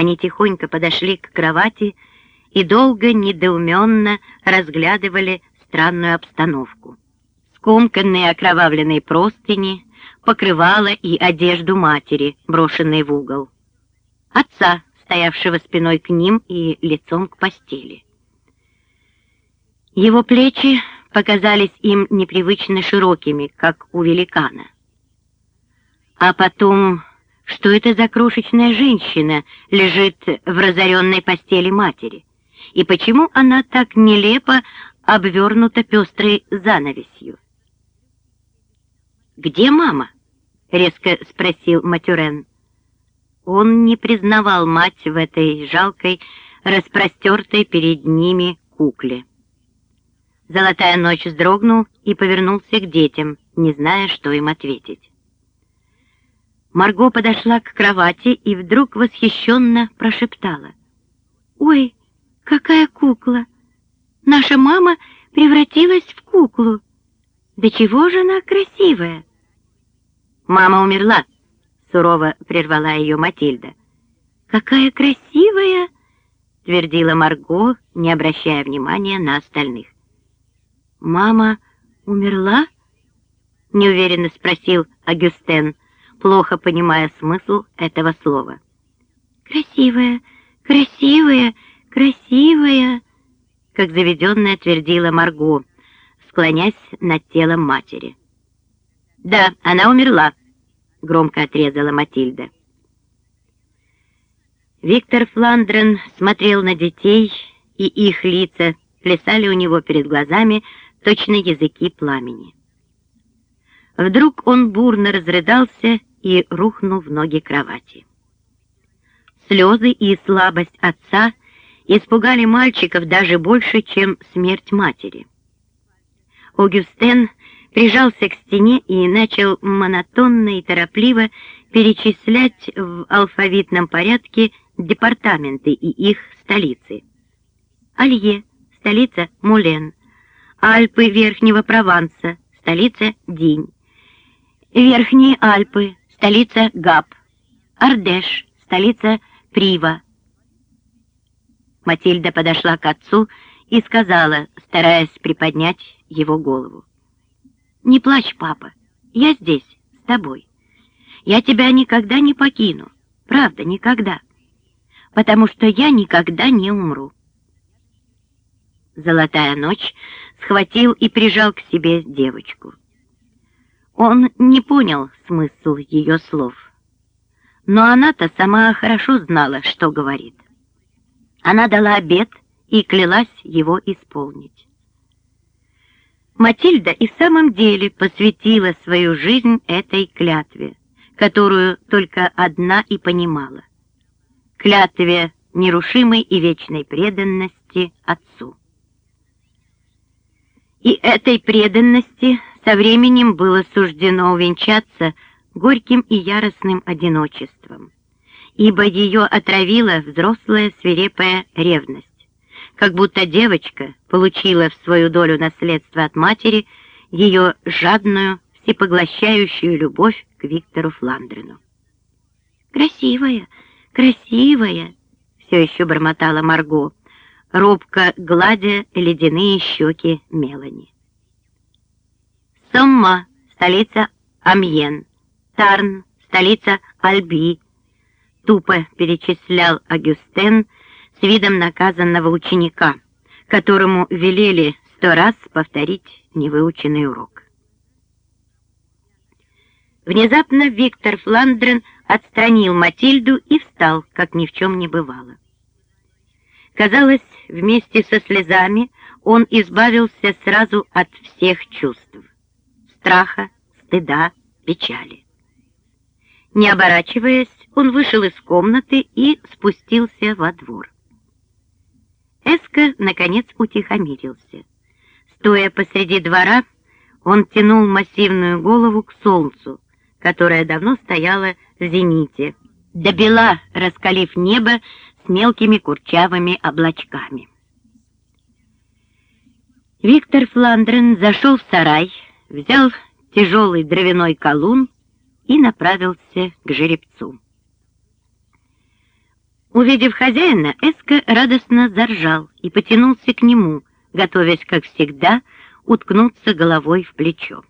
Они тихонько подошли к кровати и долго недоуменно разглядывали странную обстановку. Скомканные окровавленные простыни, покрывала и одежду матери, брошенные в угол. Отца, стоявшего спиной к ним и лицом к постели. Его плечи показались им непривычно широкими, как у великана. А потом, что это за крошечная женщина лежит в разоренной постели матери? И почему она так нелепо обвернута пестрой занавесью? «Где мама?» — резко спросил Матюрен. Он не признавал мать в этой жалкой, распростертой перед ними кукле. Золотая ночь вздрогнул и повернулся к детям, не зная, что им ответить. Марго подошла к кровати и вдруг восхищенно прошептала. «Ой, какая кукла! Наша мама превратилась в куклу! Да чего же она красивая!» «Мама умерла!» — сурово прервала ее Матильда. «Какая красивая!» — твердила Марго, не обращая внимания на остальных. «Мама умерла?» — неуверенно спросил Агюстен, плохо понимая смысл этого слова. «Красивая, красивая, красивая!» — как заведенная твердила Марго, склонясь над телом матери. «Да, она умерла», — громко отрезала Матильда. Виктор Фландрен смотрел на детей, и их лица плясали у него перед глазами точно языки пламени. Вдруг он бурно разрыдался и рухнул в ноги кровати. Слезы и слабость отца испугали мальчиков даже больше, чем смерть матери. Огюстен прижался к стене и начал монотонно и торопливо перечислять в алфавитном порядке департаменты и их столицы. Алье, столица Мулен, Альпы Верхнего Прованса, столица Динь, Верхние Альпы, столица Габ, Ардеш, столица Прива. Матильда подошла к отцу и сказала, стараясь приподнять его голову. Не плачь, папа, я здесь, с тобой. Я тебя никогда не покину, правда, никогда, потому что я никогда не умру. Золотая ночь схватил и прижал к себе девочку. Он не понял смысл ее слов, но она-то сама хорошо знала, что говорит. Она дала обет и клялась его исполнить. Матильда и в самом деле посвятила свою жизнь этой клятве, которую только одна и понимала. Клятве нерушимой и вечной преданности Отцу. И этой преданности со временем было суждено увенчаться горьким и яростным одиночеством, ибо ее отравила взрослая свирепая ревность как будто девочка получила в свою долю наследства от матери ее жадную, всепоглощающую любовь к Виктору Фландрену. «Красивая, красивая!» — все еще бормотала Марго, робко гладя ледяные щеки Мелани. Сомма, столица Амьен, Тарн, столица Альби, тупо перечислял Агюстен, с видом наказанного ученика, которому велели сто раз повторить невыученный урок. Внезапно Виктор Фландрен отстранил Матильду и встал, как ни в чем не бывало. Казалось, вместе со слезами он избавился сразу от всех чувств — страха, стыда, печали. Не оборачиваясь, он вышел из комнаты и спустился во двор. Эско, наконец, утихомирился. Стоя посреди двора, он тянул массивную голову к солнцу, которое давно стояло в зените, до бела раскалив небо с мелкими курчавыми облачками. Виктор Фландрен зашел в сарай, взял тяжелый дровяной колун и направился к жеребцу. Увидев хозяина, Эска радостно заржал и потянулся к нему, готовясь, как всегда, уткнуться головой в плечо.